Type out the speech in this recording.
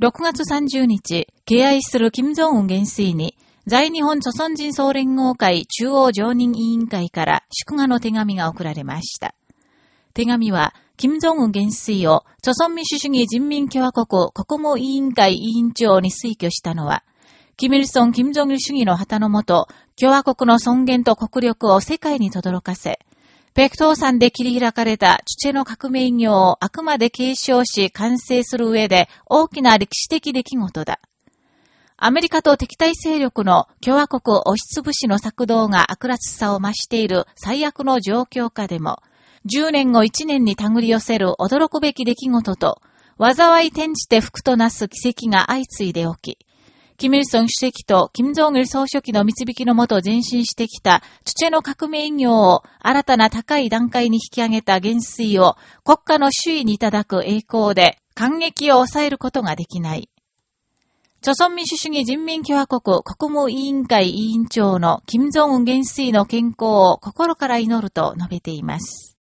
6月30日、敬愛する金正恩元帥に、在日本朝鮮人総連合会中央常任委員会から祝賀の手紙が送られました。手紙は、金正恩元帥を、朝鮮民主主義人民共和国国務委員会委員長に推挙したのは、キミルソン・キム・ジョンル主義の旗のもと、共和国の尊厳と国力を世界に轟かせ、北東山で切り開かれたチュチェの革命業をあくまで継承し完成する上で大きな歴史的出来事だ。アメリカと敵対勢力の共和国押しつぶしの策動が悪辣さを増している最悪の状況下でも、10年後1年に手繰り寄せる驚くべき出来事と、災い転じて福となす奇跡が相次いで起き、キム・イルソン主席とキム・ジョン・イル総書記の導きのもと前進してきた、チュチェの革命業を新たな高い段階に引き上げた元帥を国家の首位にいただく栄光で、感激を抑えることができない。朝鮮民主主義人民共和国国務委員会委員長の金正恩元帥の健康を心から祈ると述べています。